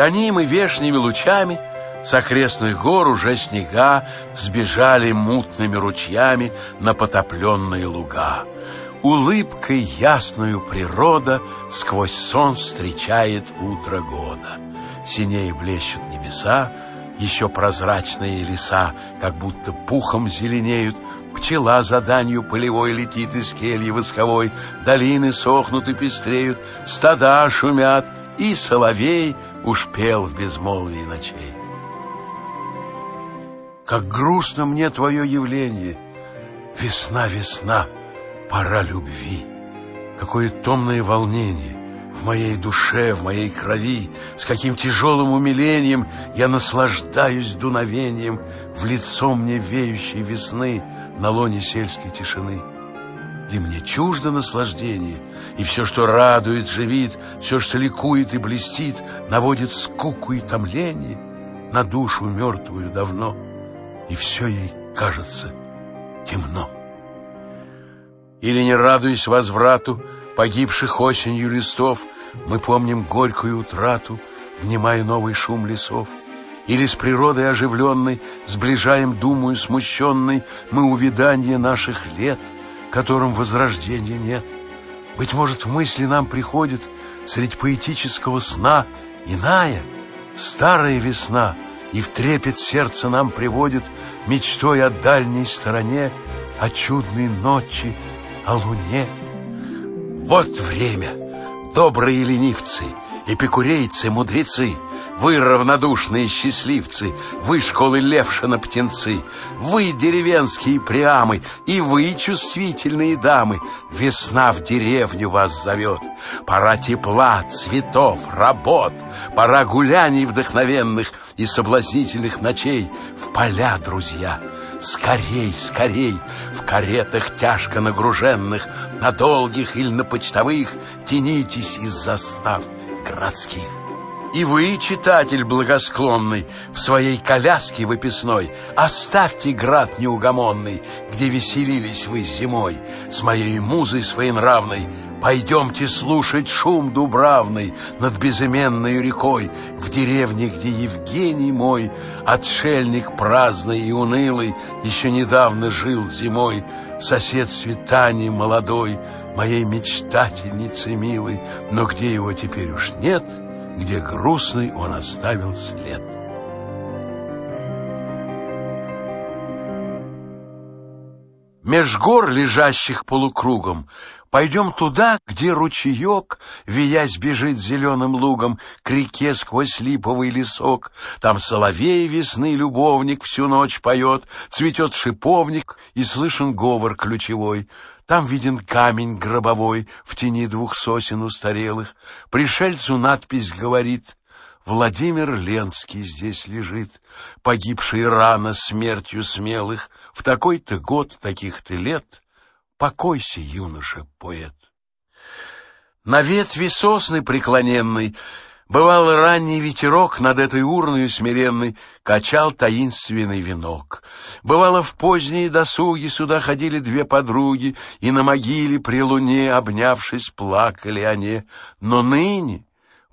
Гонимы вешними лучами, с окрестных гор уже снега Сбежали мутными ручьями на потопленные луга. Улыбкой ясную природа Сквозь сон встречает утро года. Синее блещут небеса, еще прозрачные леса, как будто пухом зеленеют, Пчела за данью полевой летит из кельи восковой, Долины сохнут и пестреют, стада шумят, И соловей уж пел в безмолвии ночей. Как грустно мне твое явление, Весна, весна, пора любви. Какое томное волнение в моей душе, в моей крови, с каким тяжелым умилением я наслаждаюсь дуновением в лицо мне веющей весны на лоне сельской тишины. Ли мне чуждо наслаждение, и все, что радует, живит, все, что ликует и блестит, наводит скуку и томление на душу мертвую давно, и все ей кажется темно. Или не радуясь возврату, погибших осенью листов, мы помним горькую утрату, внимая новый шум лесов. Или с природой оживленной, сближаем думаю смущенной, мы увиданье наших лет, которым возрождения нет. Быть может, в мысли нам приходит средь поэтического сна иная, старая весна, и в трепет сердце нам приводит мечтой о дальней стороне, о чудной ночи, о луне. Вот время, добрые ленивцы, эпикурейцы, мудрецы, вы равнодушные счастливцы, вы школы Левшина птенцы, вы деревенские приамы, и вы чувствительные дамы. Весна в деревню вас зовет. Пора тепла, цветов, работ, пора гуляний вдохновенных и соблазнительных ночей в поля, друзья. Скорей, скорей, в каретах тяжко нагруженных, на долгих или на почтовых, тянитесь из застав городских. И вы, читатель благосклонный, в своей коляске выписной, оставьте град неугомонный, где веселились вы зимой, с моей музой своенравной, Пойдемте слушать шум дубравный над безыменной рекой, В деревне, где Евгений мой, отшельник праздный и унылый, Еще недавно жил зимой, сосед Светани молодой, Моей мечтательницы милой, но где его теперь уж нет, Где грустный он оставил след. Меж гор, лежащих полукругом, Пойдем туда, где ручеек, виясь, бежит зеленым лугом к реке сквозь липовый лесок. Там соловей весны любовник всю ночь поет, цветет шиповник и слышен говор ключевой. Там виден камень гробовой в тени двух сосен устарелых. Пришельцу надпись говорит Владимир Ленский здесь лежит, погибший рано смертью смелых, в такой-то год таких-то лет — Покойся, юноша, поэт. На ветви сосны преклоненной Бывал ранний ветерок над этой урной смиренной Качал таинственный венок. Бывало, в поздние досуги Сюда ходили две подруги, И на могиле при луне, Обнявшись, плакали они. Но ныне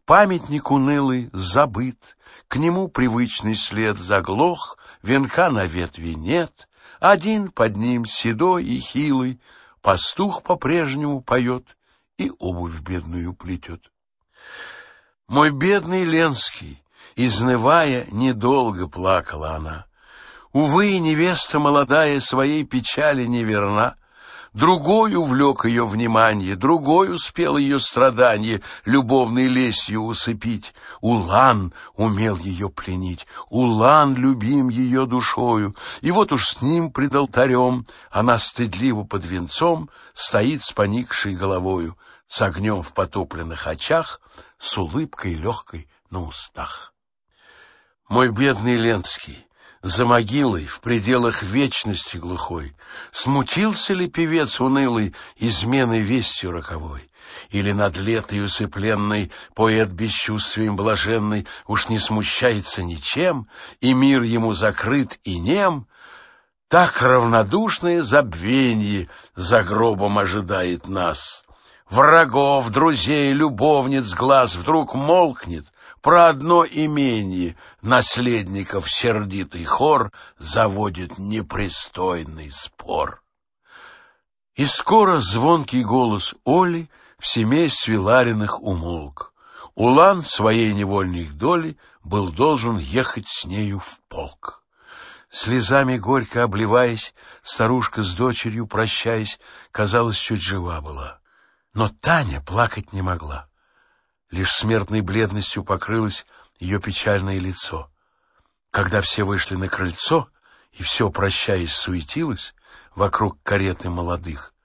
памятник унылый забыт, К нему привычный след заглох, Венка на ветви нет, Один под ним седой и хилый, Пастух по-прежнему поет и обувь бедную плетет. Мой бедный Ленский, изнывая, недолго плакала она. Увы, невеста молодая своей печали не верна, Другой увлек ее внимание, другой успел ее страдания любовной лесью усыпить. Улан умел ее пленить, Улан любим ее душою, и вот уж с ним пред алтарем она стыдливо под венцом стоит с поникшей головою, с огнем в потопленных очах, с улыбкой легкой на устах. Мой бедный Ленский, за могилой, в пределах вечности глухой, Смутился ли певец унылый изменой вестью роковой? Или над летой усыпленный поэт бесчувствием блаженный Уж не смущается ничем, и мир ему закрыт и нем? Так равнодушное забвенье за гробом ожидает нас. Врагов, друзей, любовниц глаз вдруг молкнет, про одно имение наследников сердитый хор заводит непристойный спор. И скоро звонкий голос Оли в семействе Лариных умолк. Улан своей невольной доли был должен ехать с нею в полк. Слезами горько обливаясь, старушка с дочерью, прощаясь, казалось, чуть жива была. Но Таня плакать не могла. Лишь смертной бледностью покрылось ее печальное лицо. Когда все вышли на крыльцо, и все, прощаясь, суетилось вокруг кареты молодых,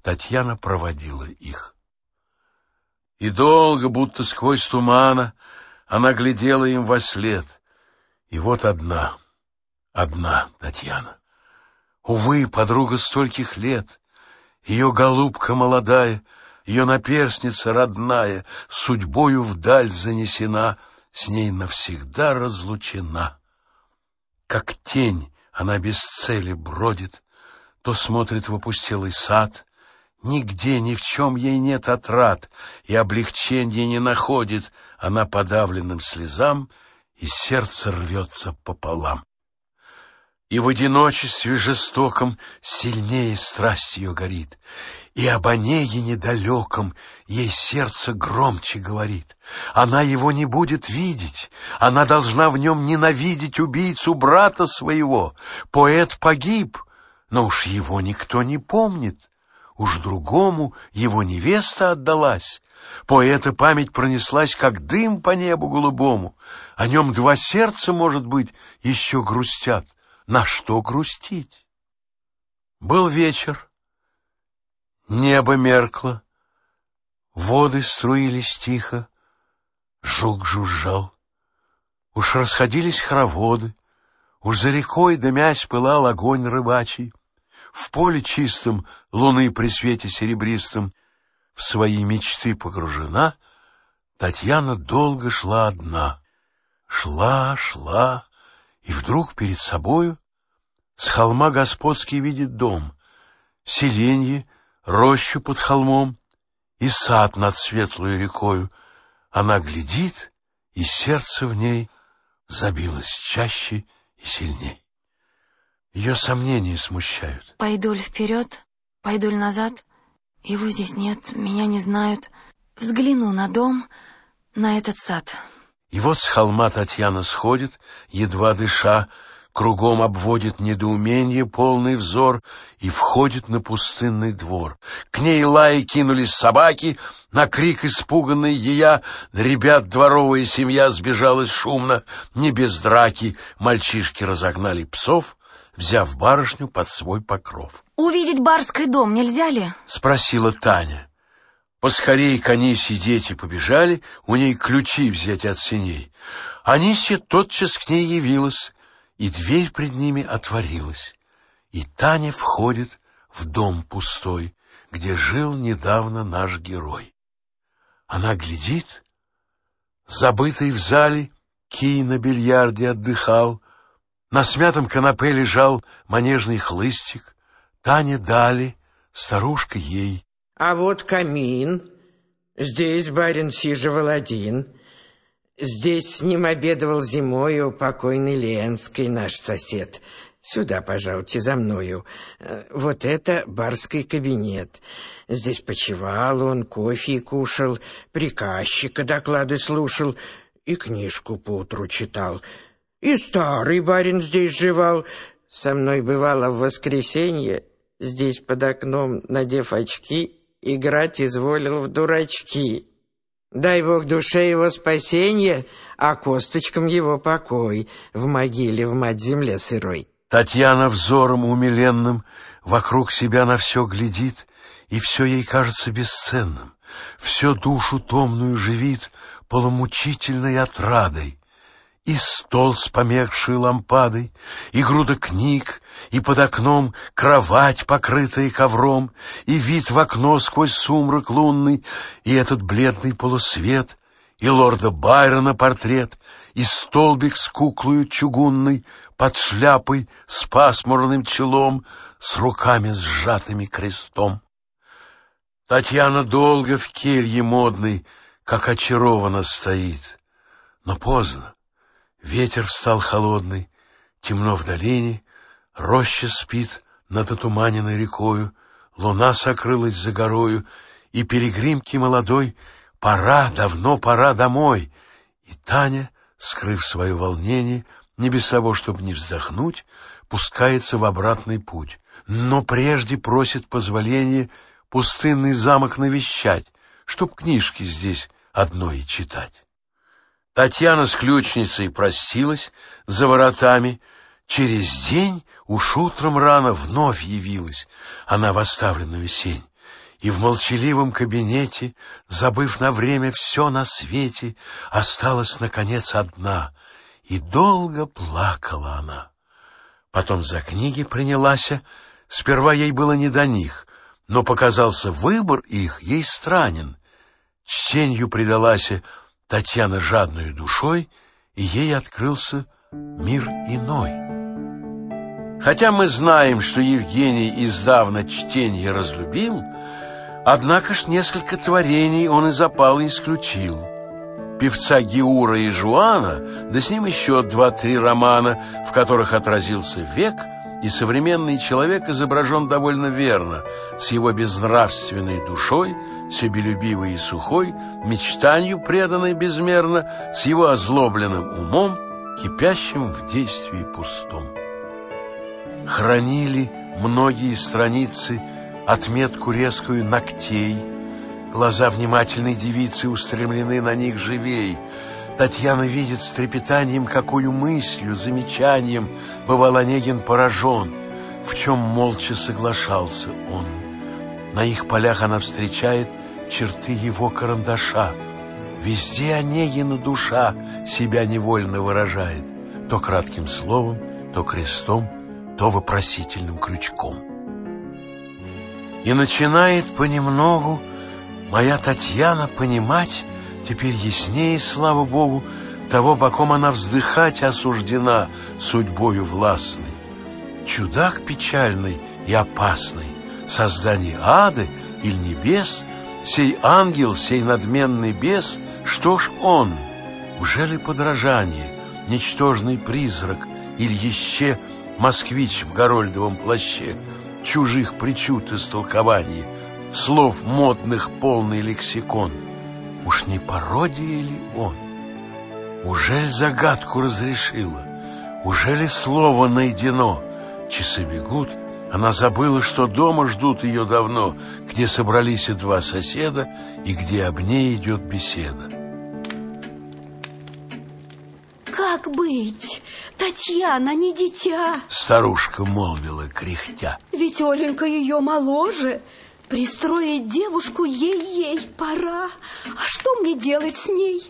Татьяна проводила их. И долго, будто сквозь тумана, она глядела им во след. И вот одна, одна Татьяна. Увы, подруга стольких лет, ее голубка молодая, ее наперсница родная, судьбою вдаль занесена, с ней навсегда разлучена. Как тень она без цели бродит, то смотрит в опустелый сад, Нигде, ни в чем ей нет отрад, и облегчения не находит она подавленным слезам, и сердце рвется пополам. И в одиночестве жестоком сильнее страсть ее горит, и об Онеге недалеком ей сердце громче говорит. Она его не будет видеть, она должна в нем ненавидеть убийцу брата своего. Поэт погиб, но уж его никто не помнит. Уж другому его невеста отдалась. Поэта память пронеслась, как дым по небу голубому. О нем два сердца, может быть, еще грустят. На что грустить? Был вечер. Небо меркло. Воды струились тихо. Жук жужжал. Уж расходились хороводы. Уж за рекой дымясь пылал огонь рыбачий в поле чистом, луны при свете серебристом, в свои мечты погружена, Татьяна долго шла одна. Шла, шла, и вдруг перед собою с холма господский видит дом, селенье, рощу под холмом и сад над светлую рекою. Она глядит, и сердце в ней забилось чаще и сильней. Ее сомнения смущают. Пойду ли вперед, пойду ли назад? Его здесь нет, меня не знают. Взгляну на дом, на этот сад. И вот с холма Татьяна сходит, едва дыша, кругом обводит недоумение полный взор и входит на пустынный двор. К ней лаи кинулись собаки, на крик испуганный ея, ребят дворовая семья сбежалась шумно, не без драки, мальчишки разогнали псов, взяв барышню под свой покров. «Увидеть барский дом нельзя ли?» — спросила Таня. Поскорей к Анисе дети побежали, у ней ключи взять от синей. Анисия тотчас к ней явилась, и дверь пред ними отворилась. И Таня входит в дом пустой, где жил недавно наш герой. Она глядит, забытый в зале, кий на бильярде отдыхал, на смятом канапе лежал манежный хлыстик. Тане дали, старушка ей. А вот камин. Здесь барин сиживал один. Здесь с ним обедывал зимою покойный Ленский, наш сосед. Сюда, пожалуйте, за мною. Э, вот это барский кабинет. Здесь почевал он, кофе кушал, приказчика доклады слушал и книжку поутру читал. И старый барин здесь живал. Со мной бывало в воскресенье, здесь под окном, надев очки, играть изволил в дурачки. Дай Бог душе его спасенье, а косточкам его покой в могиле в мать-земле сырой. Татьяна взором умиленным вокруг себя на все глядит, и все ей кажется бесценным. Все душу томную живит полумучительной отрадой и стол с померкшей лампадой, и груда книг, и под окном кровать, покрытая ковром, и вид в окно сквозь сумрак лунный, и этот бледный полусвет, и лорда Байрона портрет, и столбик с куклою чугунной, под шляпой с пасмурным челом, с руками сжатыми крестом. Татьяна долго в келье модной, как очарованно стоит. Но поздно. Ветер встал холодный, темно в долине, роща спит над отуманенной рекою, луна сокрылась за горою, и перегримки молодой пора, давно пора домой. И Таня, скрыв свое волнение, не без того, чтобы не вздохнуть, пускается в обратный путь, но прежде просит позволения пустынный замок навещать, чтоб книжки здесь одной читать. Татьяна с ключницей простилась за воротами. Через день уж утром рано вновь явилась она в оставленную сень. И в молчаливом кабинете, забыв на время все на свете, осталась, наконец, одна, и долго плакала она. Потом за книги принялась, сперва ей было не до них, но показался выбор их ей странен. Чтенью предалась Татьяна жадной душой, и ей открылся мир иной. Хотя мы знаем, что Евгений издавна чтение разлюбил, однако ж несколько творений он из опала исключил. Певца Геура и Жуана, да с ним еще два-три романа, в которых отразился век – и современный человек изображен довольно верно, с его безнравственной душой, себелюбивой и сухой, мечтанию преданной безмерно, с его озлобленным умом, кипящим в действии пустом. Хранили многие страницы отметку резкую ногтей, глаза внимательной девицы устремлены на них живей — Татьяна видит с трепетанием, какую мыслью, замечанием бывал Онегин поражен, в чем молча соглашался он. На их полях она встречает черты его карандаша. Везде Онегина душа себя невольно выражает, то кратким словом, то крестом, то вопросительным крючком. И начинает понемногу моя Татьяна понимать, Теперь яснее, слава Богу, того, по ком она вздыхать осуждена судьбою властной. Чудак печальный и опасный, создание ады или небес, сей ангел, сей надменный бес, что ж он? Уже ли подражание, ничтожный призрак или еще москвич в горольдовом плаще, чужих причуд истолкований, слов модных полный лексикон — Уж не пародия ли он? Ужель загадку разрешила? Ужели слово найдено? Часы бегут, она забыла, что дома ждут ее давно, где собрались и два соседа, и где об ней идет беседа. Как быть? Татьяна не дитя. Старушка молвила, кряхтя. Ведь Оленька ее моложе. Пристроить девушку ей-ей пора. А что мне делать с ней?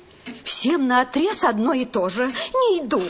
Всем на отрез одно и то же. Не иду.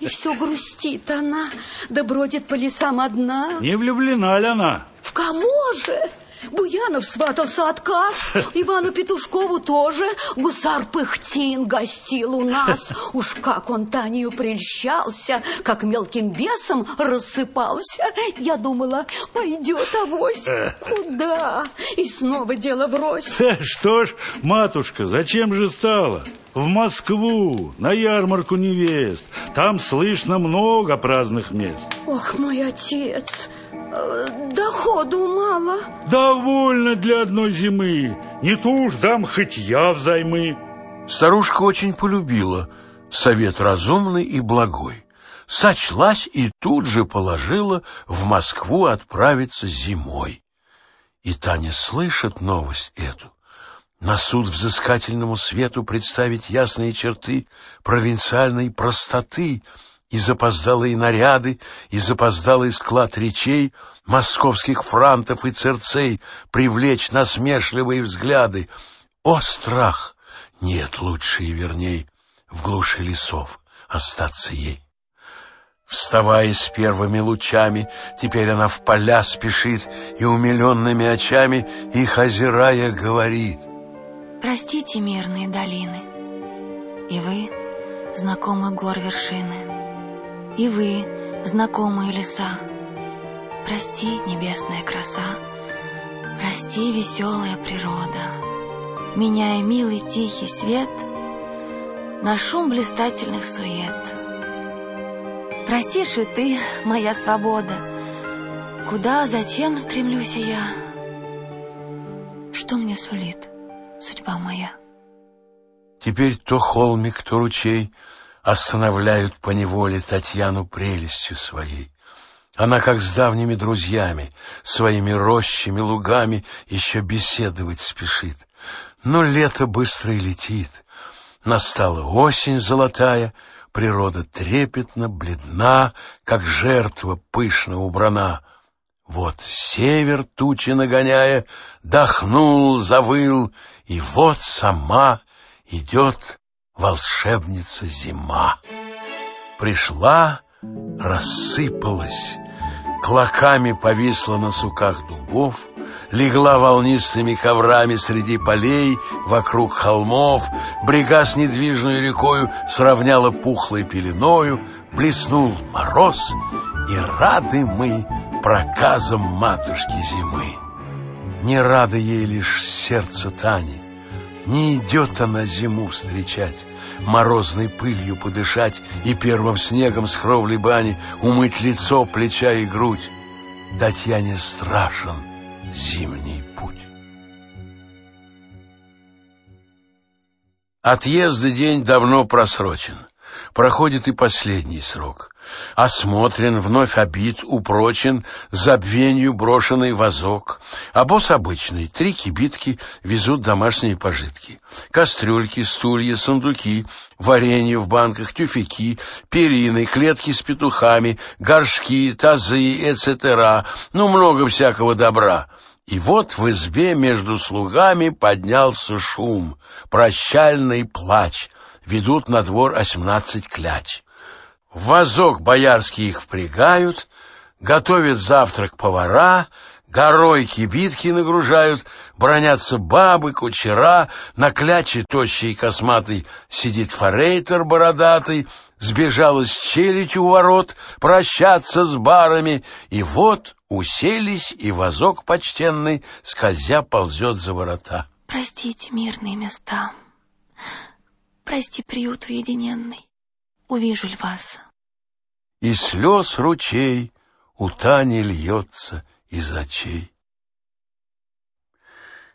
И все грустит она, да бродит по лесам одна. Не влюблена ли она? В кого же? Буянов сватался отказ, Ивану Петушкову тоже. Гусар Пыхтин гостил у нас. Уж как он Танию прельщался, как мелким бесом рассыпался. Я думала, пойдет авось. Куда? И снова дело врозь. Что ж, матушка, зачем же стало? В Москву, на ярмарку невест. Там слышно много праздных мест. Ох, мой отец, э, доходу мало. Довольно для одной зимы. Не то уж дам хоть я взаймы. Старушка очень полюбила совет разумный и благой. Сочлась и тут же положила в Москву отправиться зимой. И Таня слышит новость эту. На суд взыскательному свету представить ясные черты провинциальной простоты — и запоздалые наряды, и запоздалый склад речей, московских франтов и церцей привлечь насмешливые взгляды. О, страх! Нет лучше и верней в глуши лесов остаться ей. Вставая с первыми лучами, теперь она в поля спешит и умиленными очами их озирая говорит. Простите мирные долины, и вы, знакомы гор вершины, и вы, знакомые леса. Прости, небесная краса, Прости, веселая природа, Меняя милый тихий свет На шум блистательных сует. Простишь и ты, моя свобода, Куда, зачем стремлюсь я? Что мне сулит судьба моя? Теперь то холмик, то ручей Останавливают по неволе Татьяну прелестью своей. Она, как с давними друзьями, Своими рощами, лугами Еще беседовать спешит. Но лето быстро и летит. Настала осень золотая, Природа трепетно, бледна, Как жертва пышно убрана. Вот север, тучи нагоняя, Дохнул, завыл, И вот сама идет волшебница зима. Пришла, рассыпалась, клоками повисла на суках дубов, легла волнистыми коврами среди полей, вокруг холмов, брега с недвижной рекою сравняла пухлой пеленою, блеснул мороз, и рады мы проказам матушки зимы. Не рады ей лишь сердце Тани, не идет она зиму встречать, морозной пылью подышать и первым снегом с кровли бани умыть лицо, плеча и грудь. Татьяне страшен зимний путь. Отъезда день давно просрочен. Проходит и последний срок. Осмотрен, вновь обид, упрочен, забвенью брошенный вазок. А босс обычный, три кибитки везут домашние пожитки. Кастрюльки, стулья, сундуки, варенье в банках, тюфяки, перины, клетки с петухами, горшки, тазы, etc. Ну, много всякого добра. И вот в избе между слугами поднялся шум, прощальный плач. Ведут на двор осьмнадцать кляч. В вазок боярский их впрягают, готовят завтрак повара, горой кибитки нагружают, бронятся бабы, кучера, на кляче тощий и косматый сидит форейтер бородатый, сбежалась челядь у ворот прощаться с барами, и вот уселись, и вазок почтенный, скользя, ползет за ворота. Простите мирные места, прости приют уединенный увижу ль вас. И слез ручей у Тани льется из очей.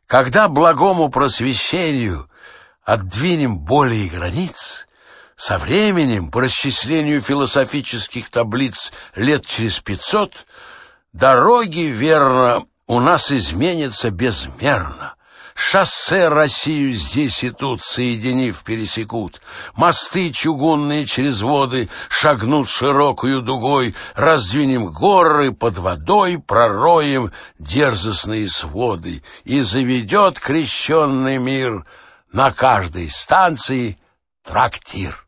Когда благому просвещению отдвинем более границ, со временем, по расчислению философических таблиц лет через пятьсот, дороги, верно, у нас изменятся безмерно. Шоссе Россию здесь и тут, соединив, пересекут. Мосты чугунные через воды шагнут широкую дугой. Раздвинем горы под водой, пророем дерзостные своды. И заведет крещенный мир на каждой станции трактир.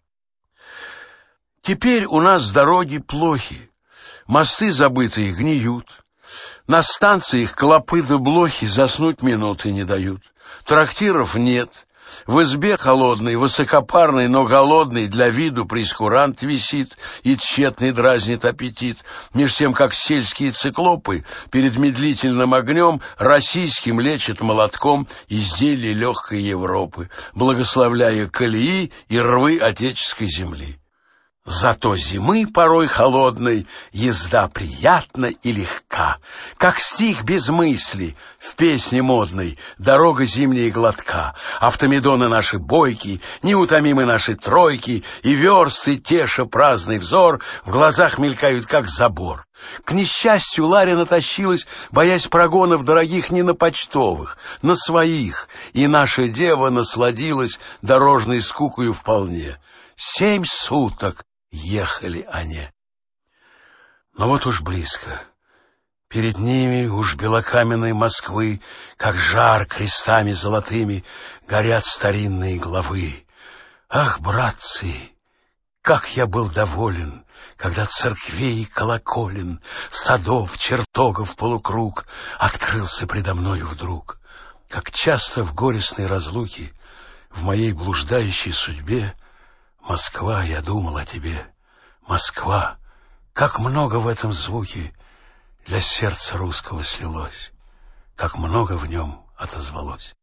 Теперь у нас дороги плохи, мосты забытые гниют. На станциях клопы да блохи заснуть минуты не дают. Трактиров нет. В избе холодный, высокопарный, но голодный, для виду прескурант висит и тщетный дразнит аппетит, меж тем, как сельские циклопы перед медлительным огнем российским лечат молотком изделия легкой Европы, благословляя колеи и рвы отеческой земли. Зато зимы порой холодной езда приятна и легка, Как стих без мысли в песне модной Дорога зимняя глотка, Автомедоны наши бойки, неутомимы наши тройки, И версты, теша праздный взор, В глазах мелькают, как забор. К несчастью, Ларя натащилась, боясь прогонов дорогих не на почтовых, на своих, и наша дева насладилась дорожной скукою вполне. Семь суток ехали они. Но вот уж близко. Перед ними уж белокаменной Москвы, как жар крестами золотыми, горят старинные главы. Ах, братцы, как я был доволен, когда церквей колоколен, садов, чертогов полукруг открылся предо мною вдруг. Как часто в горестной разлуке, в моей блуждающей судьбе Москва, я думал о тебе. Москва, как много в этом звуке для сердца русского слилось. как много в нем отозвалось.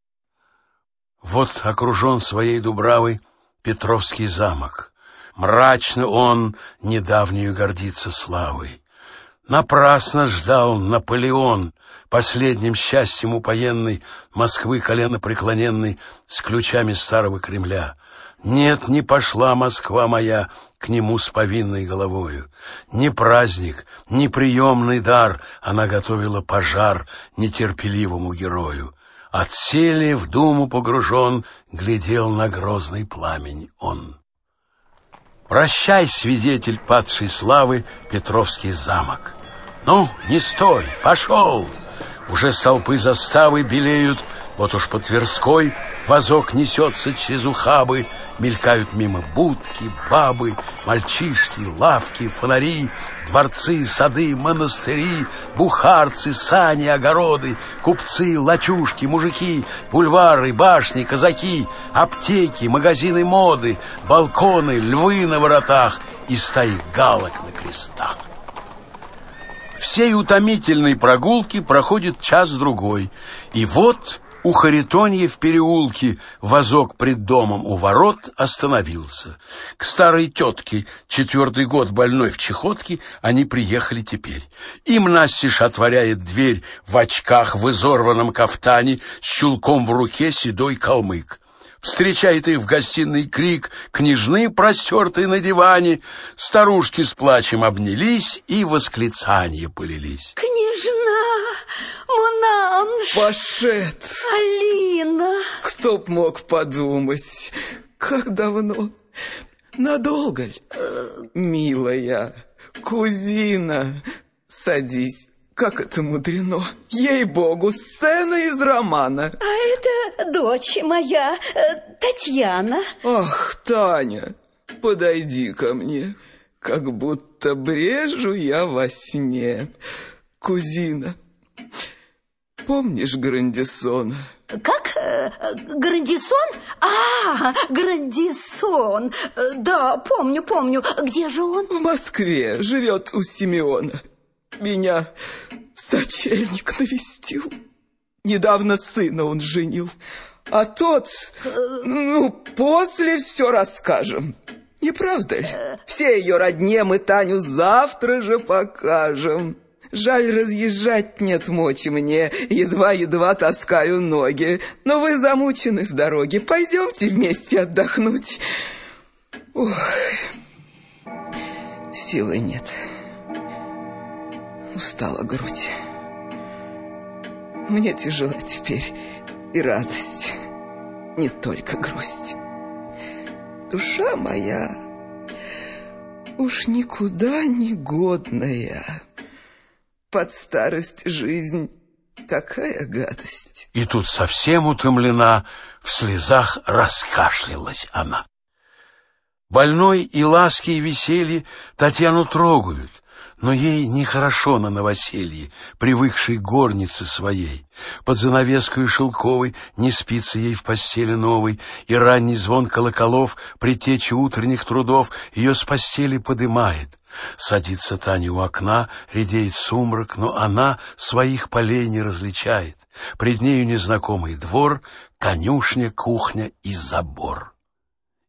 Вот окружен своей дубравой Петровский замок. Мрачно он недавнюю гордится славой. Напрасно ждал Наполеон, последним счастьем упоенной Москвы колено преклоненной с ключами старого Кремля. Нет, не пошла Москва моя к нему с повинной головою. Ни праздник, ни приемный дар она готовила пожар нетерпеливому герою. От сели в думу погружен, глядел на грозный пламень он. Прощай, свидетель падшей славы, Петровский замок. Ну, не стой, пошел! Уже столпы заставы белеют, вот уж по Тверской вазок несется через ухабы, Мелькают мимо будки, бабы, мальчишки, лавки, фонари, Дворцы, сады, монастыри, бухарцы, сани, огороды, Купцы, лачушки, мужики, бульвары, башни, казаки, Аптеки, магазины моды, балконы, львы на воротах И стаи галок на крестах. Всей утомительной прогулки проходит час-другой, и вот у Харитонья в переулке вазок пред домом у ворот остановился. К старой тетке, четвертый год больной в чехотке, они приехали теперь. Им Настеж отворяет дверь в очках в изорванном кафтане с чулком в руке седой калмык. Встречает их в гостиной крик, княжны, простертые на диване, старушки с плачем обнялись и восклицания полились. Княжна, Монанж, Пашет! Алина. Кто б мог подумать, как давно? Надолго ли? Милая, кузина, садись. Как это мудрено. Ей-богу, сцена из романа. А это дочь моя, э, Татьяна. Ах, Таня, подойди ко мне, как будто брежу я во сне. Кузина, помнишь Грандисона? Как? Э, Грандисон? А, Грандисон. Э, Да, помню, помню. Где же он? В Москве живет у Симеона. Меня сочельник навестил. Недавно сына он женил. А тот, ну, после все расскажем. Не правда ли? Все ее родне мы Таню завтра же покажем. Жаль, разъезжать нет мочи мне, едва-едва таскаю ноги. Но вы замучены с дороги, пойдемте вместе отдохнуть. Ой, силы нет. Устала грудь. Мне тяжела теперь и радость, не только грусть. Душа моя уж никуда не годная. Под старость жизнь такая гадость. И тут совсем утомлена, в слезах раскашлялась она. Больной и ласки и веселье Татьяну трогают, но ей нехорошо на новоселье, привыкшей горнице своей. Под занавескою шелковой не спится ей в постели новой, и ранний звон колоколов, притечи утренних трудов, ее с постели подымает. Садится Таня у окна, редеет сумрак, но она своих полей не различает. Пред нею незнакомый двор, конюшня, кухня и забор.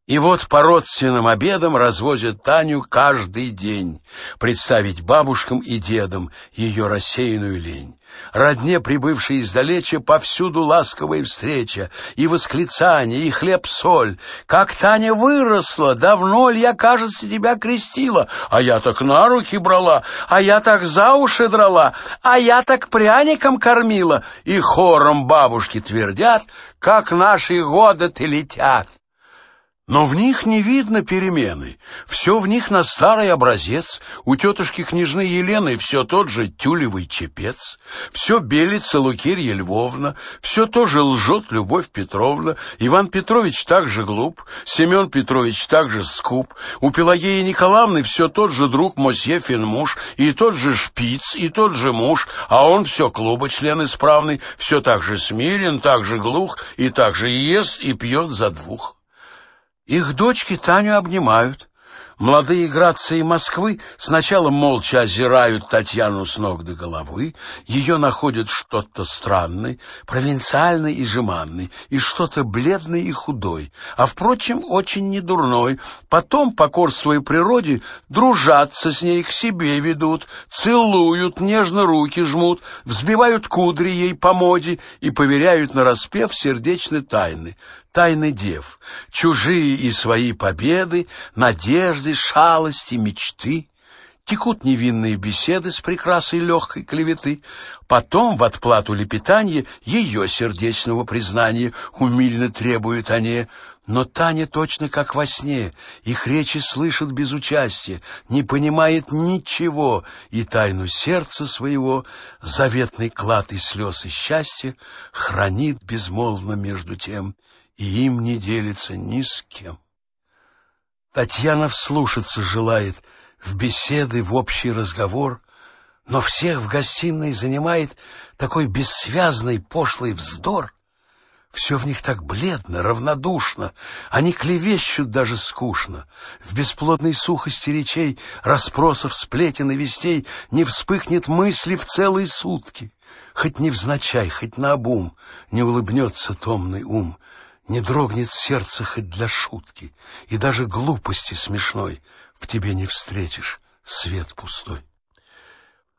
И вот по родственным обедам развозят Таню каждый день, представить бабушкам и дедам ее рассеянную лень. Родне, прибывшей издалече, повсюду ласковая встреча, и восклицание, и хлеб-соль. Как Таня выросла, давно ли я, кажется, тебя крестила, а я так на руки брала, а я так за уши драла, а я так пряником кормила, и хором бабушки твердят, как наши годы-то летят. Но в них не видно перемены. Все в них на старый образец. У тетушки княжны Елены все тот же тюлевый чепец. Все белится Лукерья Львовна. Все тоже лжет Любовь Петровна. Иван Петрович также глуп. Семен Петрович также скуп. У Пелагеи Николаевны все тот же друг Мосье Финмуш. И тот же шпиц, и тот же муж. А он все клуба член исправный. Все так же смирен, так же глух. И так же ест и пьет за двух. Их дочки Таню обнимают. Молодые грации Москвы сначала молча озирают Татьяну с ног до головы, ее находят что-то странное, провинциальный и жеманный, и что-то бледный и худой, а, впрочем, очень недурной. Потом, покорствуя природе, дружатся с ней, к себе ведут, целуют, нежно руки жмут, взбивают кудри ей по моде и поверяют на распев сердечной тайны тайны дев, чужие и свои победы, надежды, шалости, мечты. Текут невинные беседы с прекрасой легкой клеветы. Потом в отплату лепетанье ее сердечного признания умильно требуют они. Но Таня точно как во сне, их речи слышит без участия, не понимает ничего, и тайну сердца своего, заветный клад и слез и счастья, хранит безмолвно между тем и им не делится ни с кем. Татьяна вслушаться желает в беседы, в общий разговор, но всех в гостиной занимает такой бессвязный пошлый вздор. Все в них так бледно, равнодушно, они клевещут даже скучно. В бесплодной сухости речей, расспросов, сплетен и вестей не вспыхнет мысли в целые сутки. Хоть невзначай, хоть наобум не улыбнется томный ум — не дрогнет сердце хоть для шутки, и даже глупости смешной в тебе не встретишь, свет пустой.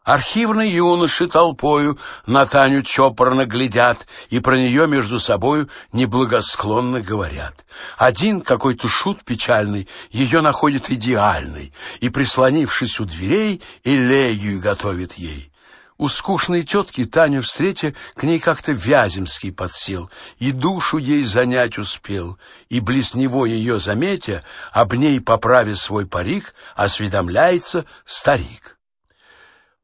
Архивные юноши толпою на Таню чопорно глядят и про нее между собою неблагосклонно говорят. Один какой-то шут печальный ее находит идеальной и, прислонившись у дверей, элегию готовит ей. У скучной тетки Таня встретя к ней как-то Вяземский подсел, и душу ей занять успел, и близ него ее заметя, об ней, поправя свой парик, осведомляется старик.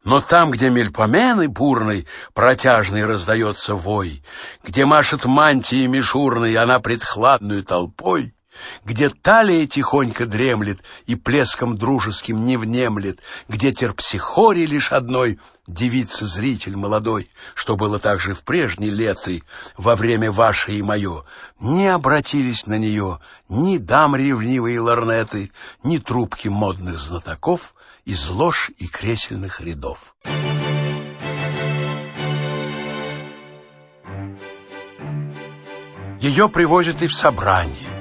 Но там, где мельпомены бурной, протяжный раздается вой, где машет мантии мишурной она пред хладную толпой, где талия тихонько дремлет и плеском дружеским не внемлет, где терпсихоре лишь одной девица-зритель молодой, что было также в прежние леты, во время ваше и мое, не обратились на нее ни дам ревнивые лорнеты, ни трубки модных знатоков из лож и кресельных рядов. Ее привозят и в собрание,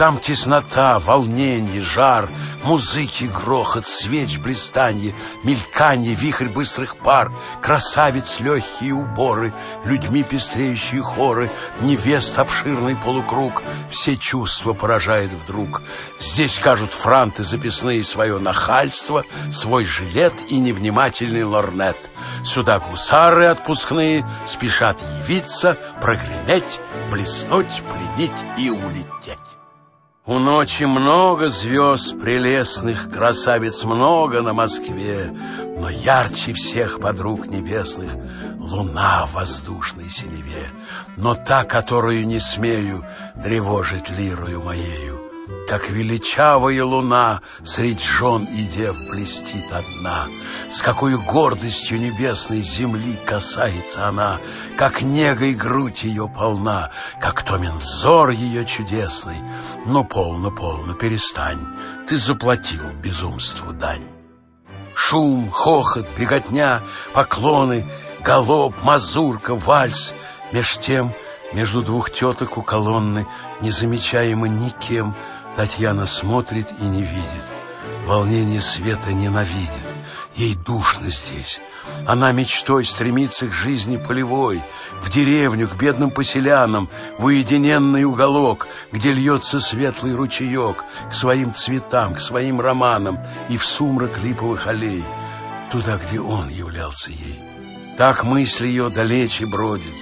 там теснота, волнение, жар, музыки, грохот, свеч, блистанье, мельканье, вихрь быстрых пар, красавиц, легкие уборы, людьми пестреющие хоры, невест обширный полукруг, все чувства поражает вдруг. Здесь кажут франты записные свое нахальство, свой жилет и невнимательный лорнет. Сюда гусары отпускные спешат явиться, прогреметь, блеснуть, пленить и улететь. У ночи много звезд прелестных, красавиц много на Москве, но ярче всех подруг небесных луна в воздушной синеве, но та, которую не смею тревожить лирою моею. Как величавая луна средь жен и дев блестит одна, С какой гордостью небесной земли касается она, Как негой грудь ее полна, как томен взор ее чудесный. Но полно, полно, перестань, ты заплатил безумству дань. Шум, хохот, беготня, поклоны, галоп, мазурка, вальс. Меж тем, между двух теток у колонны, Незамечаемо никем, Татьяна смотрит и не видит. Волнение света ненавидит. Ей душно здесь. Она мечтой стремится к жизни полевой, в деревню, к бедным поселянам, в уединенный уголок, где льется светлый ручеек, к своим цветам, к своим романам и в сумрак липовых аллей, туда, где он являлся ей. Так мысль ее далече бродит.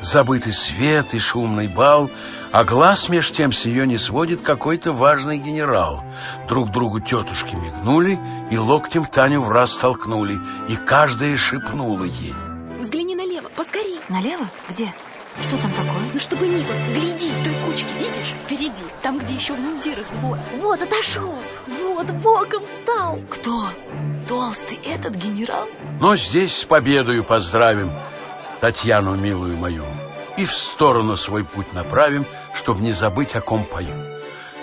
Забытый свет и шумный бал — а глаз меж тем с ее не сводит какой-то важный генерал. Друг другу тетушки мигнули и локтем Таню в раз столкнули, и каждая шепнула ей. Взгляни налево, поскорей. Налево? Где? Что там такое? Ну, чтобы не было. Гляди, в той кучке, видишь? Впереди, там, где еще в мундирах двое. Вот, отошел. Вот, боком стал. Кто? Толстый этот генерал? Но здесь с победою поздравим Татьяну, милую мою и в сторону свой путь направим, чтобы не забыть, о ком пою.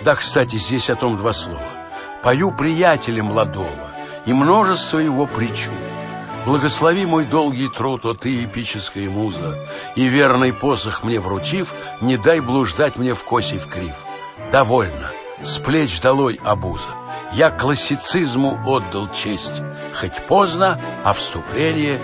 Да, кстати, здесь о том два слова. Пою приятеля молодого и множество его причуд. Благослови мой долгий труд, о ты, эпическая муза, И верный посох мне вручив, Не дай блуждать мне в косе в крив. Довольно, с плеч долой обуза. Я классицизму отдал честь, Хоть поздно, а вступление